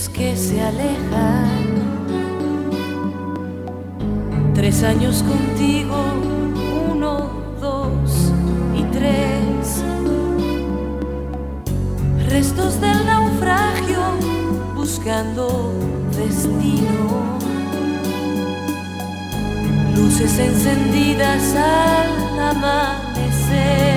años que se alejan, tres años contigo, uno, dos y tres, restos del naufragio buscando destino, luces encendidas al amanecer.